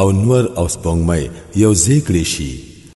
او نور او سپوږمۍ یو ځای کړی شي